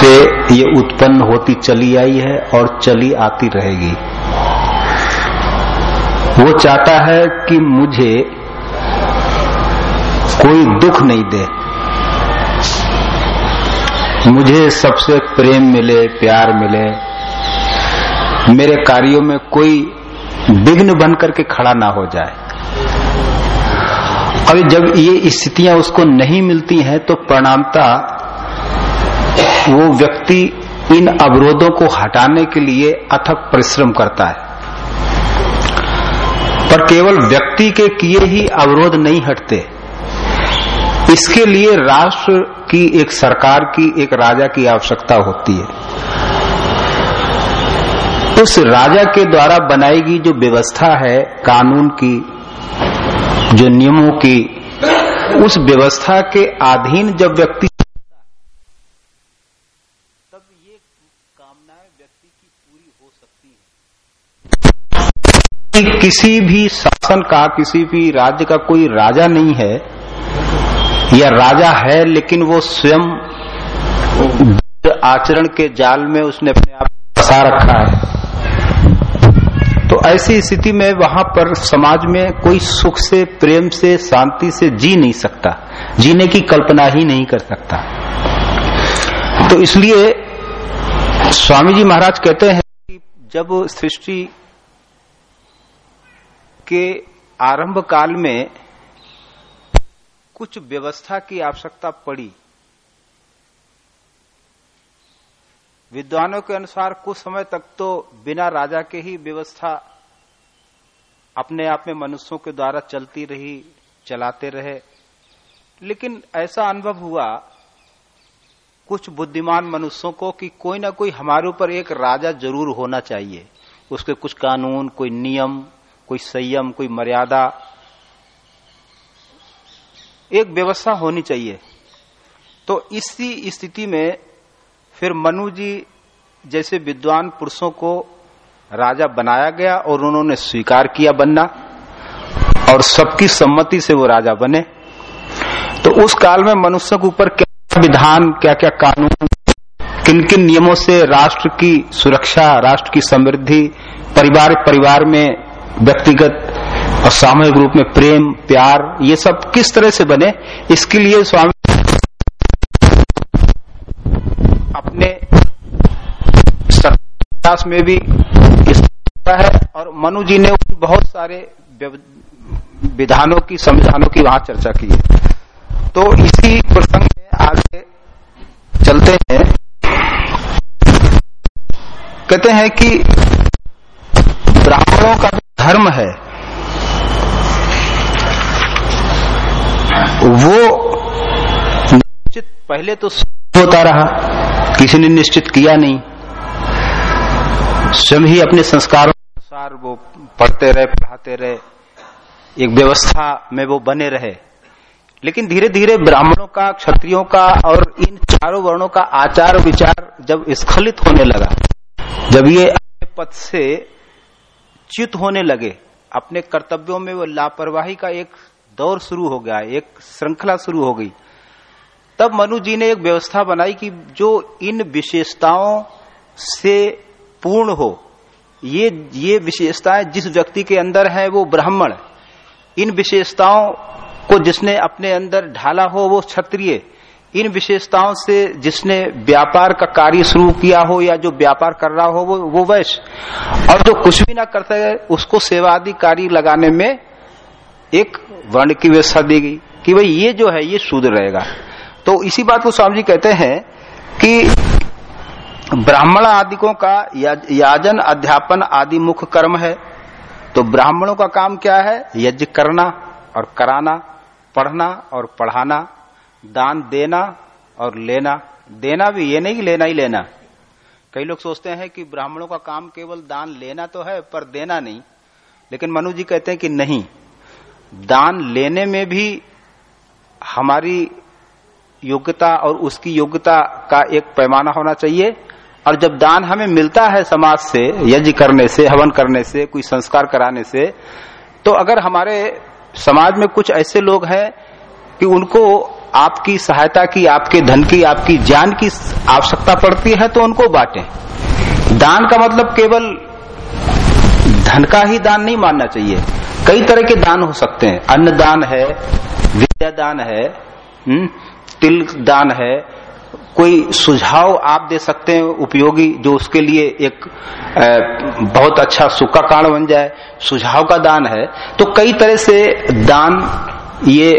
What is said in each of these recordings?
से ये उत्पन्न होती चली आई है और चली आती रहेगी। वो चाहता है कि मुझे कोई दुख नहीं दे। मुझे सबसे प्रेम मिले, प्यार मिले। मेरे कार्यों में कोई विघ्न बन करके खड़ा ना हो जाए। अभी जब ये स्थितियाँ उसको नहीं मिलती हैं तो परिणामता वो व्यक्ति इन अवरोधों को हटाने के लिए अथक परिश्रम करता है। पर केवल व्यक्ति के किए ही अवरोध नहीं हटते। इसके लिए राष्ट्र की एक सरकार की एक राजा की आवश्यकता होती है। उस राजा के द्वारा बनाई गई जो व्यवस्था है, कानून की, जो नियमों की, उस व्यवस्था के अधीन जब व्यक्ति तब ये कामनाएँ व्यक्ति की पूरी हो है किसी भी शासन का, किसी भी राज्य का कोई राजा नहीं है। या राजा है, लेकिन वो स्वयं आचरण के जाल में उसने अपने आप फंसा रखा है। तो ऐसी स्थिति में वहाँ पर समाज में कोई सुख से, प्रेम से, शांति से जी नहीं सकता। जीने की कल्पना ही नहीं कर सकता। तो इसलिए स्वामी जी महाराज कहते हैं कि जब सृष्टि के आरंभ काल में कुछ व्यवस्था की आवश्यकता पड़ी। विद्वानों के अनुसार कुछ समय तक तो बिना राजा के ही व्यवस्था अपने आप में मनुष्यों के द्वारा चलती रही, चलाते रहे। लेकिन ऐसा अनुभव हुआ, कुछ बुद्धिमान मनुष्यों को कि कोई ना कोई हमारे ऊपर एक राजा ज़रूर होना चाहिए। उसके कुछ कानून, कोई नियम कोई संयम, कोई मर्यादा। एक व्यवस्था होनी चाहिए। तो इसी स्थिति में फिर मनु जी जैसे विद्वान पुरुषों को राजा बनाया गया और उन्होंने स्वीकार किया बनना और सबकी सम्मति से वो राजा बने। तो उस काल में मनुष्य के ऊपर क्या विधान, क्या क्या कानून किन किन नियमों से राष्ट्र की सुरक्षा, राष्ट्र की समृद्धि परिवार परिवार में व्यक्तिगत और सामूहिक रूप में प्रेम, प्यार, ये सब किस तरह से बने, इसके लिए स्वामी अपने में भी है और मनु जी ने बहुत सारे विधानों की, संविधानों की वहाँ चर्चा की है। तो इसी प्रसंग में आगे चलते हैं। कहते हैं कि ब्राह्मणों का धर्म है। वो निश्चित पहले तो होता रहा, किसी ने निश्चित किया नहीं। स्वयं ही अपने संस्कारों के अनुसार वो पढ़ते रहे, पढ़ाते रहे। एक व्यवस्था में वो बने रहे। लेकिन धीरे धीरे ब्राह्मणों का, क्षत्रियों का और इन चारों वर्णों का आचार विचार जब स्खलित होने लगा, जब ये अपने पद से च्युत होने लगे। अपने कर्तव्यों में वो लापरवाही का एक दौर शुरू हो गया, एक श्रृंखला शुरू हो गई। तब मनु जी ने एक व्यवस्था बनाई कि जो इन विशेषताओं से पूर्ण हो, ये ये विशेषताएँ जिस व्यक्ति के अंदर है, वो ब्राह्मण। इन विशेषताओं को जिसने अपने अंदर ढाला हो, वो क्षत्रिय। इन विशेषताओं से जिसने व्यापार का कार्य शुरू किया हो या जो व्यापार कर रहा हो, वो वो वैश्य। और जो कुछ भी ना करता है, उसको सेवा आदि कार्य लगाने में एक वर्ण की व्यवस्था दी गई कि भाई ये जो है, ये शुद्ध रहेगा। तो इसी बात को स्वामी जी कहते हैं कि ब्राह्मण आदिकों का याजन, अध्यापन आदि मुख्य कर्म है। तो ब्राह्मणों का काम क्या है? यज्ञ करना और कराना, पढ़ना और पढ़ाना। दान देना और लेना। देना भी ये नहीं कि लेना ही लेना। कई लोग सोचते हैं कि ब्राह्मणों का काम केवल दान लेना तो है, पर देना नहीं। लेकिन मनु जी कहते हैं कि नहीं। दान लेने में भी हमारी योग्यता और उसकी योग्यता का एक पैमाना होना चाहिए। और जब दान हमें मिलता है समाज से, यज्ञ करने से, हवन करने से, कोई संस्कार कराने से तो अगर हमारे समाज में कुछ ऐसे लोग हैं कि उनको आपकी सहायता की, आपके धन की, आपकी ज्ञान की आवश्यकता पड़ती है तो उनको बांटें। दान का मतलब केवल धन का ही दान नहीं मानना चाहिए। कई तरह के दान हो सकते हैं। अन्न दान है, विद्या दान है तिल दान है। कोई सुझाव आप दे सकते हैं उपयोगी जो उसके लिए एक बहुत अच्छा सुखा कारण बन जाए। सुझाव का दान है। तो कई तरह से दान ये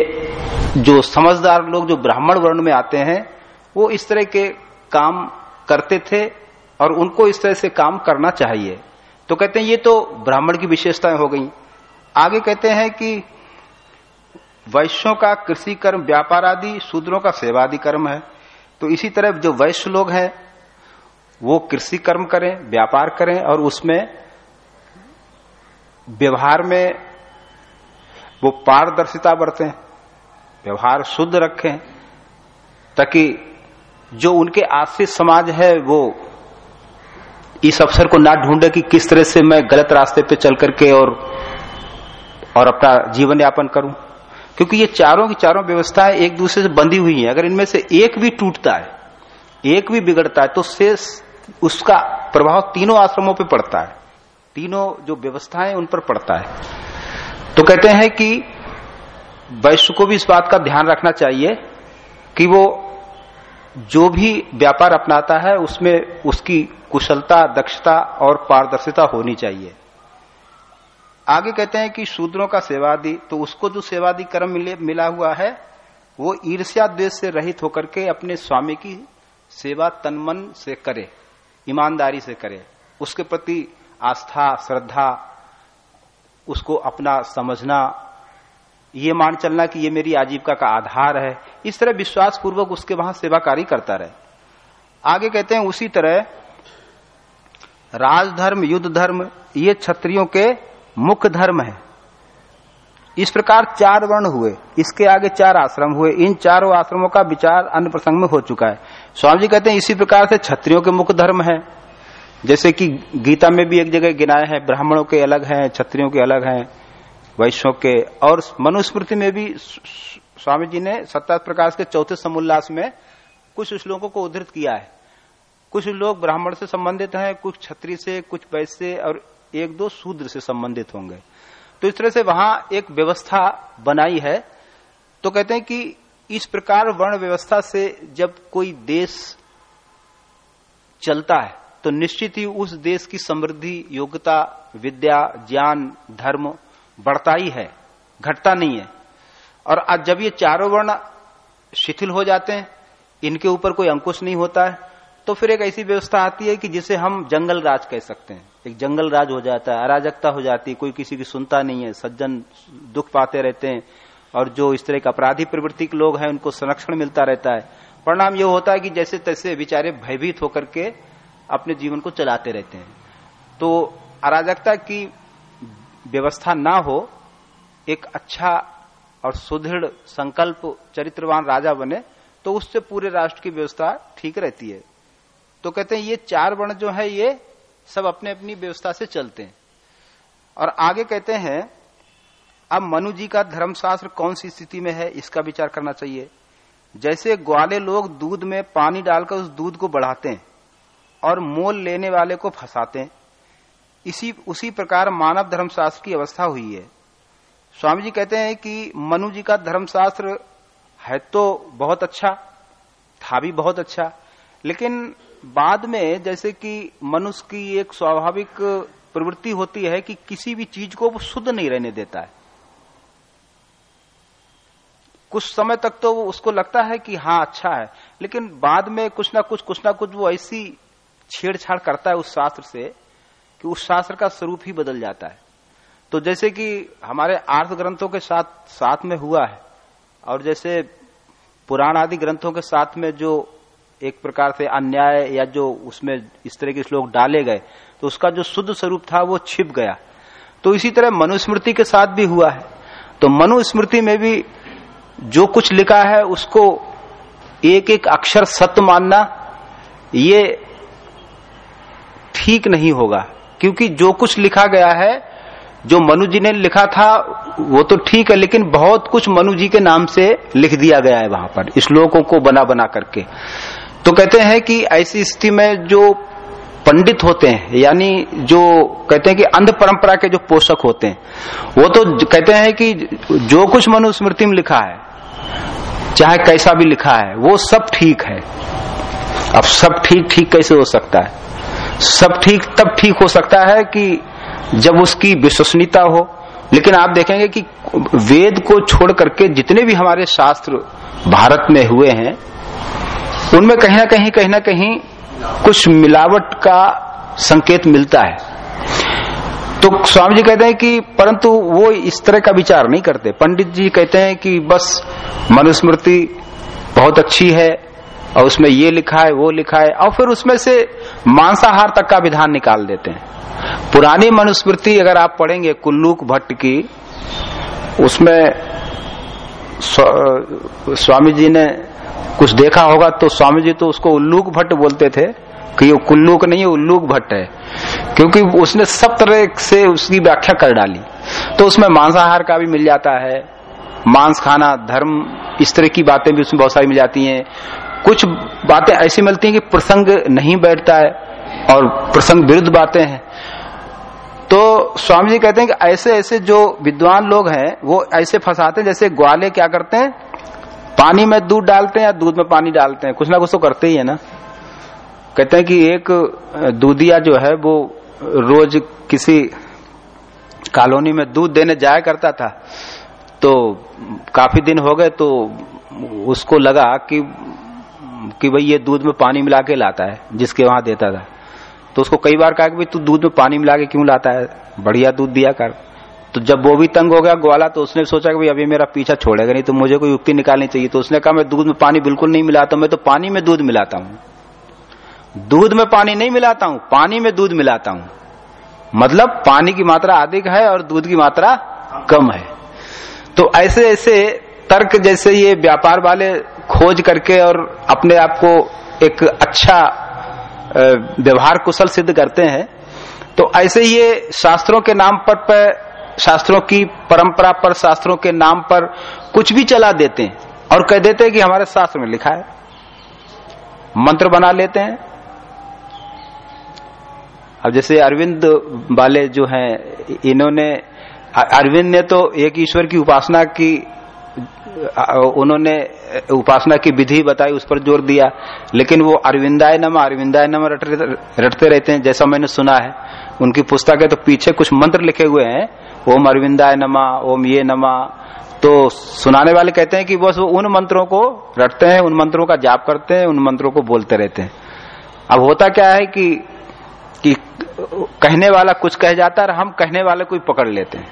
जो समझदार लोग, जो ब्राह्मण वर्ण में आते हैं, वो इस तरह के काम करते थे और उनको इस तरह से काम करना चाहिए। तो कहते हैं, ये तो ब्राह्मण की विशेषताएँ हो गई। आगे कहते हैं कि वैश्यों का कृषि कर्म, व्यापार आदि, शूद्रों का सेवा आदि कर्म है। तो इसी तरह जो वैश्य लोग हैं, वो कृषि कर्म करें, व्यापार करें और उसमें व्यवहार में वो पारदर्शिता बरतें। व्यवहार शुद्ध रखें, ताकि जो उनके आश्रित समाज है, वो इस अवसर को ना ढूंढे कि किस तरह से मैं गलत रास्ते पे चल करके और और अपना जीवन यापन करूँ। क्योंकि ये चारों की चारों व्यवस्थाएँ एक दूसरे से बंधी हुई हैं। अगर इनमें से एक भी टूटता है, एक भी बिगड़ता है तो शेष, उसका प्रभाव तीनों आश्रमों पे पड़ता है। तीनों जो व्यवस्थाएँ उन पर पड़ता है। तो कहते हैं कि वैश्य को भी इस बात का ध्यान रखना चाहिए कि वो जो भी व्यापार अपनाता है, उसमें उसकी कुशलता, दक्षता और पारदर्शिता होनी चाहिए। आगे कहते हैं कि शूद्रों का सेवादि तो उसको जो सेवादि कर्म मिले हुआ है, वो ईर्ष्या द्वेष से रहित होकर के अपने स्वामी की सेवा तनमन से करे, ईमानदारी से करे। उसके प्रति आस्था, श्रद्धा, उसको अपना समझना ये मान चलना कि ये मेरी आजीविका का आधार है। इस तरह विश्वास पूर्वक उसके वहाँ सेवा कार्य करता रहे। आगे कहते हैं, उसी तरह राजधर्म युद्ध धर्म ये क्षत्रियों के मुख्य धर्म है। इस प्रकार चार वर्ण हुए। इसके आगे चार आश्रम हुए। इन चारों आश्रमों का विचार अन्य प्रसंग में हो चुका है। स्वामी जी कहते हैं, इसी प्रकार से क्षत्रियों के मुख्य धर्म है। जैसे कि गीता में भी एक जगह गिनाए हैं, ब्राह्मणों के अलग हैं, क्षत्रियों के अलग हैं। वैश्यों के और मनुस्मृति में भी स्वामी जी ने सत्ता प्रकाश के चौथे समोल्लास में कुछ श्लोकों को उद्धृत किया है। कुछ लोग ब्राह्मण से संबंधित हैं, कुछ क्षत्रिय से, कुछ वैश्य और एक दो शूद्र से संबंधित होंगे। तो इस तरह से वहाँ एक व्यवस्था बनाई है। तो कहते हैं कि इस प्रकार वर्ण व्यवस्था से जब कोई देश चलता है तो निश्चित ही उस देश की समृद्धि, योग्यता, विद्या, ज्ञान, धर्म बढ़ता ही है, घटता नहीं है। और आज जब ये चारों वर्ण शिथिल हो जाते हैं, इनके ऊपर कोई अंकुश नहीं होता है तो फिर एक ऐसी व्यवस्था आती है कि जिसे हम जंगल राज कह सकते हैं। एक जंगल राज हो जाता है, अराजकता हो जाती है, कोई किसी की सुनता नहीं है, सज्जन दुख पाते रहते हैं, और जो इस तरह के अपराधी प्रवृत्ति के लोग हैं, उनको संरक्षण मिलता रहता है। परिणाम यह होता है कि जैसे तैसे बेचारे भयभीत होकर के अपने जीवन को चलाते रहते हैं। तो अराजकता की व्यवस्था ना हो, एक अच्छा और सुदृढ़ संकल्प चरित्रवान राजा बने तो उससे पूरे राष्ट्र की व्यवस्था ठीक रहती है। तो कहते हैं, ये चार वर्ण जो है, ये सब अपने अपनी व्यवस्था से चलते हैं। और आगे कहते हैं, अब मनु जी का धर्मशास्त्र कौन सी स्थिति में है, इसका विचार करना चाहिए। जैसे ग्वाले लोग दूध में पानी डालकर उस दूध को बढ़ाते हैं, और मोल लेने वाले को फंसाते हैं इसी, उसी प्रकार मानव धर्मशास्त्र की अवस्था हुई है। स्वामी जी कहते हैं कि मनु जी का धर्मशास्त्र है तो बहुत अच्छा था भी बहुत अच्छा लेकिन बाद में जैसे कि मनुष्य की एक स्वाभाविक प्रवृत्ति होती है कि किसी भी चीज़ को वो शुद्ध नहीं रहने देता है। कुछ समय तक तो वो उसको लगता है कि हाँ अच्छा है, लेकिन बाद में कुछ ना कुछ कुछ ना कुछ वो ऐसी छेड़छाड़ करता है उस शास्त्र से कि उस शास्त्र का स्वरूप ही बदल जाता है। तो जैसे कि हमारे आर्थ ग्रंथों के साथ साथ में हुआ है, और जैसे पुराण आदि ग्रंथों के साथ में जो एक प्रकार से अन्याय या जो उसमें इस तरह के श्लोक डाले गए तो उसका जो शुद्ध स्वरूप था वो छिप गया। तो इसी तरह मनुस्मृति के साथ भी हुआ है। तो मनुस्मृति में भी जो कुछ लिखा है, उसको एक एक अक्षर सत्य मानना, ये ठीक नहीं होगा। क्योंकि जो कुछ लिखा गया है, जो मनु जी ने लिखा था, वो तो ठीक है, लेकिन बहुत कुछ मनु जी के नाम से लिख दिया गया है वहाँ पर श्लोकों को बना बना करके। तो कहते हैं कि ऐसी स्थिति में जो पंडित होते हैं, यानी जो कहते हैं कि अंध परंपरा के जो पोषक होते हैं, वो तो कहते हैं कि जो कुछ मनुस्मृति में लिखा है, चाहे कैसा भी लिखा है, वो सब ठीक है। अब सब ठीक ठीक कैसे हो सकता है? सब ठीक, तब ठीक हो सकता है कि जब उसकी विश्वसनीयता हो। लेकिन आप देखेंगे कि वेद को छोड़ करके जितने भी हमारे शास्त्र भारत में हुए हैं, उनमें कहीं ना कहीं कहीं ना कहीं कुछ मिलावट का संकेत मिलता है। तो स्वामी जी कहते हैं कि परंतु वो इस तरह का विचार नहीं करते। पंडित जी कहते हैं कि बस मनुस्मृति बहुत अच्छी है और उसमें ये लिखा है, वो लिखा है, और फिर उसमें से मांसाहार तक का विधान निकाल देते हैं। पुरानी मनुस्मृति अगर आप पढ़ेंगे, कुल्लूक भट्ट की, उसमें स्वामी जी ने कुछ देखा होगा तो स्वामी जी तो उसको उल्लूक भट्ट बोलते थे, कि ये कुल्लूक नहीं है उल्लूक भट्ट है। क्योंकि उसने सब तरह से उसकी व्याख्या कर डाली। तो उसमें मांसाहार का भी मिल जाता है, मांस खाना, धर्म, इस तरह की बातें भी उसमें बहुत सारी मिल जाती हैं। कुछ बातें ऐसी मिलती हैं कि प्रसंग नहीं बैठता है और प्रसंग विरुद्ध बातें हैं। तो स्वामी जी कहते हैं कि ऐसे ऐसे जो विद्वान लोग हैं, वो ऐसे फंसाते हैं, जैसे ग्वाले क्या करते हैं? पानी में दूध डालते हैं या दूध में पानी डालते हैं? कुछ ना कुछ तो करते ही है ना। कहते हैं कि एक दूधिया जो है, वो रोज किसी कॉलोनी में दूध देने जाया करता था। तो काफ़ी दिन हो गए तो उसको लगा कि कि भाई ये दूध में पानी मिला के लाता है, जिसके वहाँ देता था। तो उसको कई बार कहा कि भाई तू दूध में पानी मिला के क्यों लाता है? बढ़िया दूध दिया कर। तो जब वो भी तंग हो गया ग्वाला तो उसने सोचा कि भाई अभी मेरा पीछा छोड़ेगा, नहीं तो मुझे कोई युक्ति निकालनी चाहिए। तो उसने कहा, मैं दूध में पानी बिल्कुल नहीं मिलाता, मैं तो पानी में दूध मिलाता हूँ। दूध में पानी नहीं मिलाता हूँ, पानी में दूध मिलाता हूँ। मतलब पानी की मात्रा अधिक है और दूध की मात्रा कम है। तो ऐसे ऐसे तर्क जैसे ये व्यापार वाले खोज करके और अपने आप को एक अच्छा व्यवहार कुशल सिद्ध करते हैं। तो ऐसे ये शास्त्रों के नाम पर, पर शास्त्रों की परंपरा पर शास्त्रों के नाम पर कुछ भी चला देते हैं और कह देते हैं कि हमारे शास्त्र में लिखा है। मंत्र बना लेते हैं। अब जैसे अरविंद वाले जो हैं इन्होंने अरविंद ने तो एक ईश्वर की उपासना की उन्होंने उपासना की विधि बताई, उस पर ज़ोर दिया। लेकिन वो अरविंदाय नमा अरविंदाय नमा रटते रटते रहते हैं, जैसा मैंने सुना है। उनकी पुस्तक है तो पीछे कुछ मंत्र लिखे हुए हैं, ओम अरविंदाय नमा, ओम ये नमा। तो सुनाने वाले कहते हैं कि बस वो उन मंत्रों को रटते हैं, उन मंत्रों का जाप करते हैं, उन मंत्रों को बोलते रहते हैं। अब होता क्या है कि कि कहने वाला कुछ कह जाता है हम कहने वाले कोई पकड़ लेते हैं।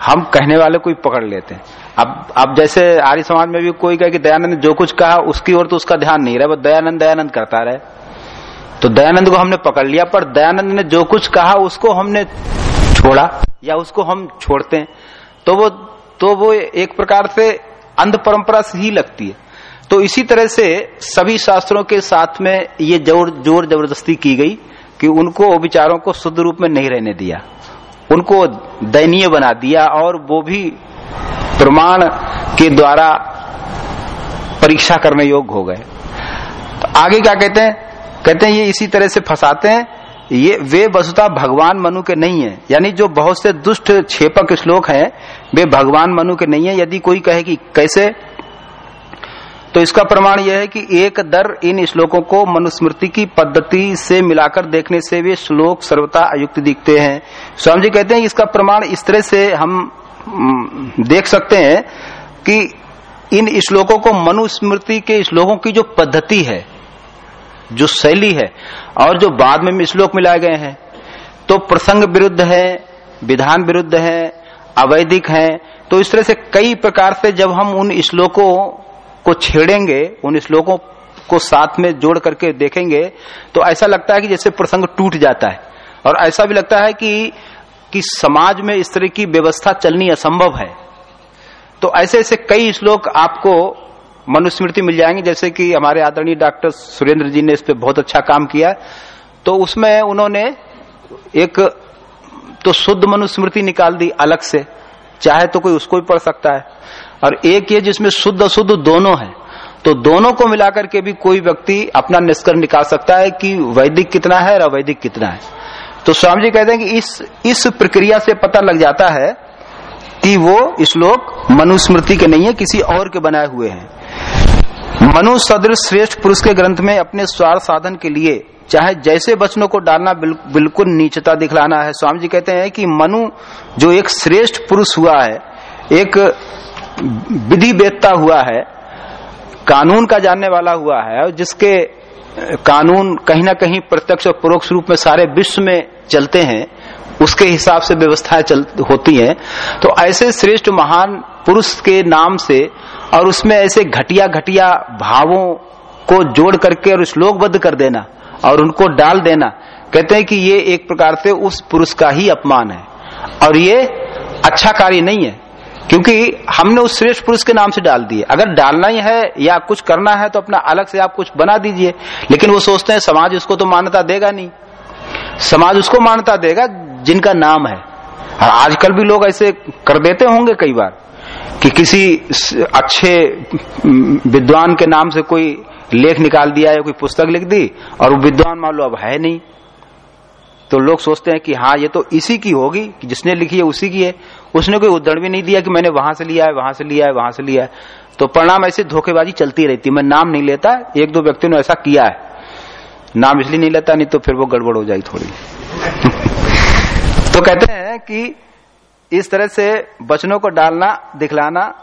हम कहने वाले कोई पकड़ लेते हैं। अब अब जैसे आर्य समाज में भी कोई कहे कि दयानंद ने जो कुछ कहा, उसकी ओर तो उसका ध्यान नहीं रहा, वो दयानंद दयानंद करता रहे। तो दयानंद को हमने पकड़ लिया, पर दयानंद ने जो कुछ कहा, उसको हमने छोड़ा, या उसको हम छोड़ते हैं। तो वो तो वो एक प्रकार से अंध परंपरा से ही लगती है। तो इसी तरह से सभी शास्त्रों के साथ में ये ज़ोर ज़ोर ज़बरदस्ती की गई कि उनको विचारों को शुद्ध रूप में नहीं रहने दिया। उनको दयनीय बना दिया और वो भी प्रमाण के द्वारा परीक्षा करने योग्य हो गए। तो आगे क्या कहते हैं? कहते हैं, ये इसी तरह से फंसाते हैं। ये, वे वसुता भगवान मनु के नहीं है। यानी जो बहुत से दुष्ट, छेपक श्लोक हैं, वे भगवान मनु के नहीं है। यदि कोई कहे कि कैसे तो इसका प्रमाण यह है कि एक दर इन श्लोकों को मनुस्मृति की पद्धति से मिलाकर देखने से वे श्लोक सर्वता अयुक्त दिखते हैं। स्वामी जी कहते हैं इसका प्रमाण इस तरह से हम देख सकते हैं कि इन श्लोकों को मनुस्मृति के श्लोकों की जो पद्धति है, जो शैली है, और जो बाद में श्लोक मिलाए गए हैं तो प्रसंग विरुद्ध है, विधान विरुद्ध है, अवैधिक है तो इस तरह से कई प्रकार से जब हम उन श्लोकों को छेड़ेंगे, उन श्लोकों को साथ में जोड़ करके देखेंगे तो ऐसा लगता है कि जैसे प्रसंग टूट जाता है। और ऐसा भी लगता है कि कि समाज में इस तरह की व्यवस्था चलनी असंभव है। तो ऐसे ऐसे कई श्लोक आपको मनुस्मृति मिल जाएँगे, जैसे कि हमारे आदरणीय डॉक्टर सुरेंद्र जी ने इस पर बहुत अच्छा काम किया। तो उसमें उन्होंने एक तो शुद्ध मनुस्मृति निकाल दी अलग से, चाहे तो कोई उसको भी पढ़ सकता है। और एक ये जिसमें शुद्ध अशुद्ध दोनों है तो दोनों को मिलाकर के भी कोई व्यक्ति अपना निष्कर्ष निकाल सकता है कि वैदिक कितना है और अवैदिक कितना है। तो स्वामी जी कहते हैं कि इस इस प्रक्रिया से पता लग जाता है कि वो श्लोक मनुस्मृति के नहीं है किसी और के बनाए हुए हैं। मनु सदृश श्रेष्ठ पुरुष के ग्रंथ में अपने स्वार्थ साधन के लिए चाहे जैसे वचनों को डालना बिल, बिल्कुल नीचता दिखलाना है। स्वामी जी कहते हैं कि मनु जो एक श्रेष्ठ पुरुष हुआ है एक विधि वेदता हुआ है, कानून का जानने वाला हुआ है, और जिसके कानून कहीं ना कहीं प्रत्यक्ष और परोक्ष रूप में सारे विश्व में चलते हैं, उसके हिसाब से व्यवस्थाएँ चल, होती हैं तो ऐसे श्रेष्ठ महान पुरुष के नाम से और उसमें ऐसे घटिया घटिया भावों को जोड़ करके और श्लोकबद्ध कर देना और उनको डाल देना, कहते हैं कि ये एक प्रकार से उस पुरुष का ही अपमान है। और ये अच्छा कार्य नहीं है। क्योंकि हमने उस श्रेष्ठ पुरुष के नाम से डाल दिए। अगर डालना ही है या कुछ करना है तो अपना अलग से आप कुछ बना दीजिए। लेकिन वो सोचते हैं, समाज उसको तो मान्यता देगा नहीं। समाज उसको मान्यता देगा जिनका नाम है। और आजकल भी लोग ऐसे कर देते होंगे कई बार कि किसी अच्छे विद्वान के नाम से कोई लेख निकाल दिया या कोई पुस्तक लिख दी और वो विद्वान मान लो अब है नहीं। तो लोग सोचते हैं कि हाँ ये तो इसी की होगी जिसने लिखी है उसी की है। उसने कोई उदाहरण भी नहीं दिया कि मैंने वहाँ से लिया है, वहाँ से लिया है, वहाँ से लिया है। तो परिणाम ऐसे धोखेबाजी चलती रहती। मैं नाम नहीं लेता, एक दो व्यक्तियों ने ऐसा किया है। नाम इसलिए नहीं लेता, नहीं तो फिर वो गड़बड़ हो जाएगी थोड़ी। तो कहते हैं कि इस तरह से वचनों को डालना, दिखलाना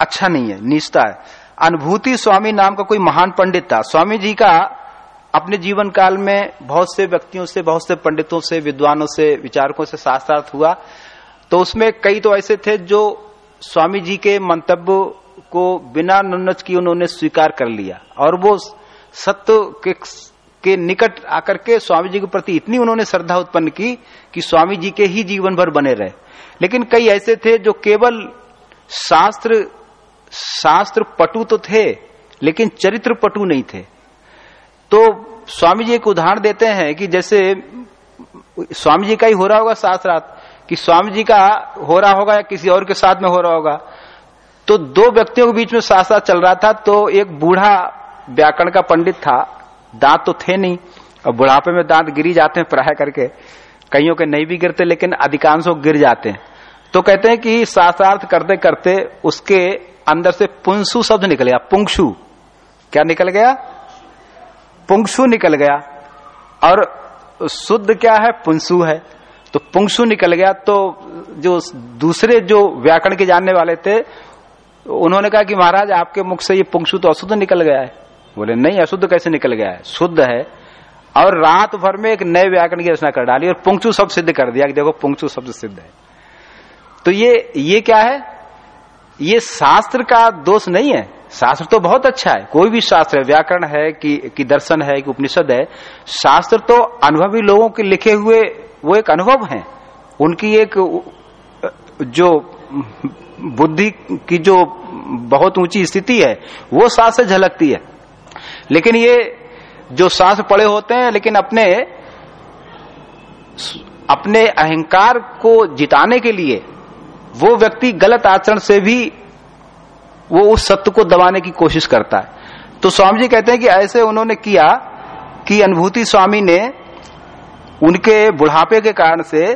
अच्छा नहीं है नीचता है। अनुभूति स्वामी नाम का कोई महान पंडित था। स्वामी जी का अपने जीवन काल में बहुत से व्यक्तियों से, बहुत से पंडितों से, विद्वानों से, विचारकों से शास्त्रार्थ हुआ। तो उसमें कई तो ऐसे थे जो स्वामी जी के मंतव्य को बिना नुन्नच की उन्होंने स्वीकार कर लिया। और वो सत्य के के निकट आकर के स्वामी जी के प्रति इतनी उन्होंने श्रद्धा उत्पन्न की कि स्वामी जी के ही जीवन भर बने रहे। लेकिन कई ऐसे थे जो केवल शास्त्र शास्त्र पटु तो थे, लेकिन चरित्र पटु नहीं थे। तो स्वामी जी एक उदाहरण देते हैं कि जैसे, स्वामी जी का ही हो रहा होगा शास्त्रार्थ कि स्वामी जी का हो रहा होगा या किसी और के साथ में हो रहा होगा। तो दो व्यक्तियों के बीच में शास्त्रार्थ चल रहा था तो एक बूढ़ा व्याकरण का पंडित था। दांत तो थे नहीं, और बुढ़ापे में दांत गिरी जाते हैं प्राय करके। कईयों के नहीं भी गिरते, लेकिन अधिकांशों गिर जाते हैं। तो कहते हैं कि शास्त्रार्थ करते करते उसके अंदर से पुंसु शब्द निकल गया पुंक्षु क्या निकल गया? पुंक्षु निकल गया। और शुद्ध क्या है? पुंसु है। तो पुंगसु निकल गया तो जो दूसरे जो व्याकरण के जानने वाले थे उन्होंने कहा कि महाराज आपके मुख से ये पुंसु तो अशुद्ध निकल गया है। बोले नहीं अशुद्ध कैसे निकल गया है? शुद्ध है। और रात भर में एक नए व्याकरण की रचना कर डाली और पुंक्चु शब्द सिद्ध कर दिया कि देखो पुंक्चु शब्द सिद्ध है। तो ये ये क्या है? ये शास्त्र का दोष नहीं है। शास्त्र तो बहुत अच्छा है। कोई भी शास्त्र है व्याकरण है कि, कि दर्शन है कि उपनिषद है शास्त्र तो अनुभवी लोगों के लिखे हुए वो एक अनुभव है। उनकी एक जो बुद्धि की जो बहुत ऊँची स्थिति है, वो सांस से झलकती है। लेकिन ये जो शास्त्र पड़े होते हैं, लेकिन अपने अपने अहंकार को जिताने के लिए वो व्यक्ति गलत आचरण से भी वो उस सत्य को दबाने की कोशिश करता है। तो स्वामी जी कहते हैं कि ऐसे उन्होंने किया कि अनुभूति स्वामी ने उनके बुढ़ापे के कारण से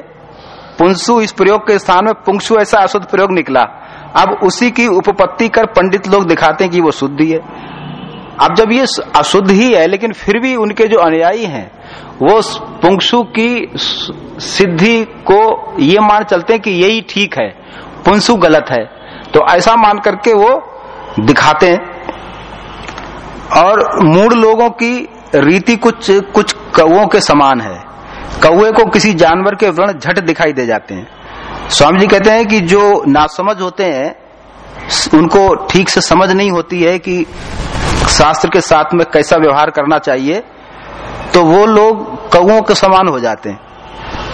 पुंसु इस प्रयोग के स्थान में पुंसु ऐसा अशुद्ध प्रयोग निकला। अब उसी की उपपत्ति कर पंडित लोग दिखाते हैं कि वो शुद्धि है अब जब ये अशुद्ध ही है, लेकिन फिर भी उनके जो अनुयायी हैं, वो पुंसु की सिद्धि को ये मान चलते हैं कि यही ठीक है, पुंसु गलत है। तो ऐसा मान करके वो दिखाते हैं। और मूड लोगों की रीति कुछ कुछ कौओं के समान है। कौए को किसी जानवर के व्रण झट दिखाई दे जाते हैं। स्वामी जी कहते हैं कि जो नासमझ होते हैं उनको ठीक से समझ नहीं होती है कि शास्त्र के साथ में कैसा व्यवहार करना चाहिए तो वो लोग कौओं के समान हो जाते हैं।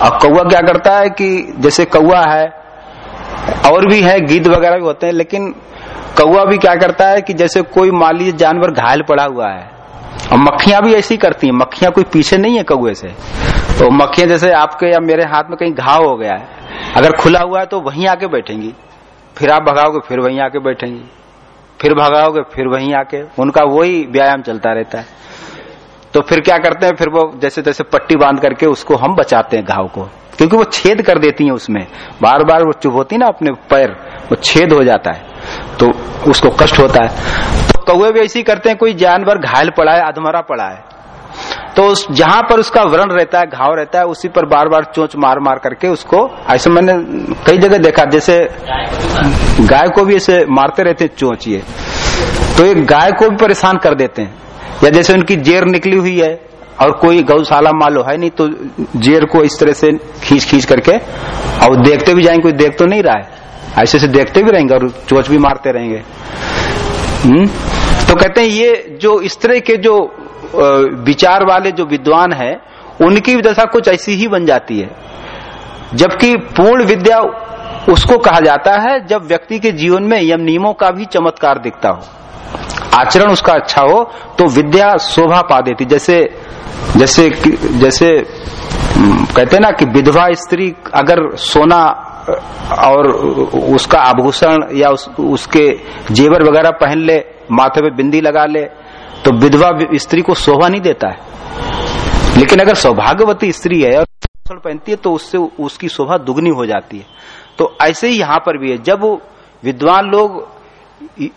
अब कौआ क्या करता है कि जैसे कौआ है, और भी है, गीत वगैरह भी होते हैं, लेकिन कौआ भी क्या करता है कि जैसे कोई माली जानवर घायल पड़ा हुआ है और मक्खियाँ भी ऐसी करती हैं। मक्खियाँ कोई पीछे नहीं है कौए से। तो मक्खियाँ जैसे आपके या मेरे हाथ में कहीं घाव हो गया है, अगर खुला हुआ है तो वहीं आके बैठेंगी। फिर आप भगाओगे, फिर वहीं आके बैठेंगी। फिर भगाओगे, फिर वहीं आके। उनका वही व्यायाम चलता रहता है। तो फिर क्या करते हैं, फिर वो जैसे तैसे पट्टी बाँध करके उसको हम बचाते हैं घाव को। क्योंकि वो छेद कर देती है उसमें। बार बार वो चुभ होती ना अपने पैर, वो छेद हो जाता है। तो उसको कष्ट होता है। कौए भी ऐसी करते हैं, कोई जानवर घायल पड़ा है, अधमरा पड़ा है। तो उस, जहाँ पर उसका व्रण रहता है, घाव रहता है, उसी पर बार बार चोंच मार मार करके उसको, ऐसे मैंने कई जगह देखा, जैसे गाय को भी ऐसे मारते रहते हैं चोंच ये। तो एक गाय को भी परेशान कर देते हैं। या जैसे उनकी जेर निकली हुई है, और कोई गौशाला मान लो है नहीं तो जेर को इस तरह से खींच खींच करके, और देखते भी जाएँगे, कोई देख तो नहीं रहा है। ऐसे से देखते भी रहेंगे, और चोच भी मारते रहेंगे। हम्म? तो कहते हैं ये जो इस तरह के जो विचार वाले जो विद्वान है उनकी दशा कुछ ऐसी ही बन जाती है। जबकि पूर्ण विद्या उसको कहा जाता है जब व्यक्ति के जीवन में यम नियमों का भी चमत्कार दिखता हो। आचरण उसका अच्छा हो तो विद्या शोभा पा देती। जैसे जैसे जैसे कहते ना कि विधवा स्त्री अगर सोना और उसका आभूषण या उस, उसके जेवर वगैरह पहन ले माथे पे बिंदी लगा ले तो विधवा स्त्री को शोभा नहीं देता है। लेकिन अगर सौभाग्यवती स्त्री है और पहनती है तो उससे उसकी शोभा दुगनी हो जाती है। तो ऐसे ही यहाँ पर भी है, जब विद्वान लोग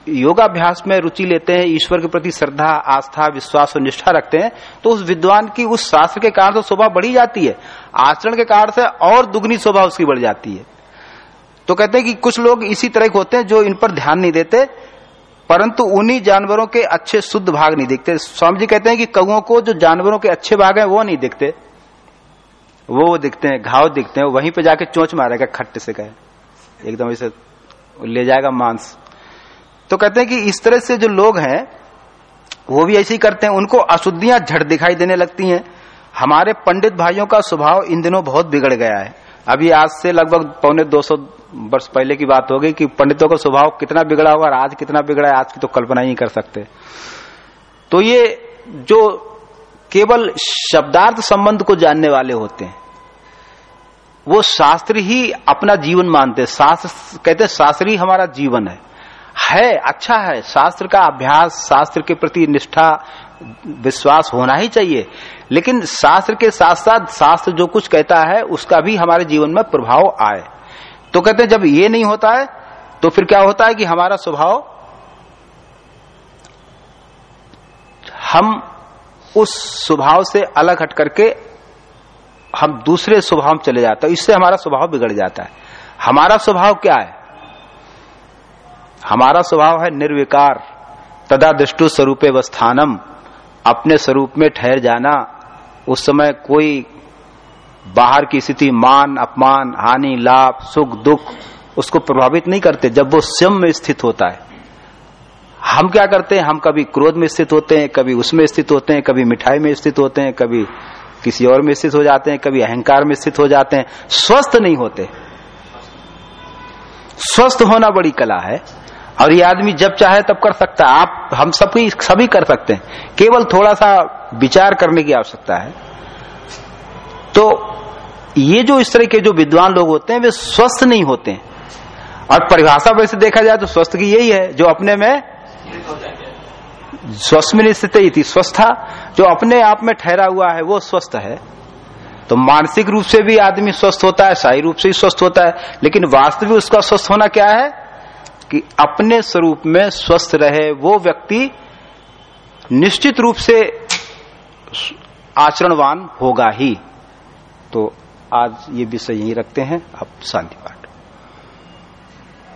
योगाभ्यास में रुचि लेते हैं, ईश्वर के प्रति श्रद्धा, आस्था, विश्वास और निष्ठा रखते हैं तो उस विद्वान की उस शास्त्र के कारण तो शोभा बढ़ी जाती है। आचरण के कारण से और दुगनी शोभा उसकी बढ़ जाती है। तो कहते हैं कि कुछ लोग इसी तरह के होते हैं जो इन पर ध्यान नहीं देते परंतु उन्हीं जानवरों के अच्छे शुद्ध भाग नहीं दिखते। स्वामी जी कहते हैं कि कौओं को जो जानवरों के अच्छे भाग हैं, वो नहीं दिखते। वो वो दिखते हैं, घाव दिखते हैं वहीं पे जाके चोच मारेगा, खट्टे से कहे। एकदम ऐसे ले जाएगा मांस। तो कहते हैं कि इस तरह से जो लोग हैं, वो भी ऐसे ही करते हैं। उनको अशुद्धियाँ झट दिखाई देने लगती हैं। हमारे पंडित भाइयों का स्वभाव इन दिनों बहुत बिगड़ गया है। अभी आज से लगभग पौने 200 वर्ष पहले की बात हो गई कि पंडितों का स्वभाव कितना बिगड़ा होगा और आज कितना बिगड़ा है, आज की तो कल्पना ही कर सकते। तो ये जो केवल शब्दार्थ संबंध को जानने वाले होते हैं, वो शास्त्र ही अपना जीवन मानते शास्त्र, कहते शास्त्र ही हमारा जीवन है। है अच्छा है। शास्त्र का अभ्यास, शास्त्र के प्रति निष्ठा, विश्वास होना ही चाहिए। लेकिन शास्त्र के साथ साथ शास्त्र जो कुछ कहता है, उसका भी हमारे जीवन में प्रभाव आए। तो कहते हैं, जब ये नहीं होता है तो फिर क्या होता है कि हमारा स्वभाव, हम उस स्वभाव से अलग हट करके हम दूसरे स्वभाव में चले जाते हैं इससे हमारा स्वभाव बिगड़ जाता है। हमारा स्वभाव क्या है? हमारा स्वभाव है निर्विकार, तदा दृष्टु स्वरूप स्थानम अपने स्वरूप में ठहर जाना उस समय कोई बाहर की स्थिति, मान, अपमान, हानि, लाभ, सुख, दुख, उसको प्रभावित नहीं करते जब वो स्वयं में स्थित होता है। हम क्या करते हैं? हम कभी क्रोध में स्थित होते हैं, कभी उसमें स्थित होते हैं, कभी मिठाई में स्थित होते हैं, कभी किसी और में स्थित हो जाते हैं, कभी अहंकार में स्थित हो जाते हैं। स्वस्थ नहीं होते। स्वस्थ होना बड़ी कला है। और ये आदमी जब चाहे तब कर सकता है। आप, हम सभी सभी कर सकते हैं। केवल थोड़ा सा विचार करने की आवश्यकता है। तो ये जो इस तरह के जो विद्वान लोग होते हैं, वे स्वस्थ नहीं होते हैं। और परिभाषा वैसे देखा जाए तो स्वस्थ की यही है, जो अपने में स्वस्थ में स्थित स्वस्था, जो अपने आप में ठहरा हुआ है, वो स्वस्थ है। तो मानसिक रूप से भी आदमी स्वस्थ होता है शाही रूप से ही स्वस्थ होता है, लेकिन वास्तविक उसका स्वस्थ होना क्या है? कि अपने स्वरूप में स्वस्थ रहे, वो व्यक्ति निश्चित रूप से आचरणवान होगा ही। तो आज ये विषय यही रखते हैं। अब शांति पाठ।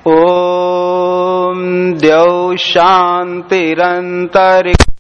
ओम देव शांतिरंतरिक्ष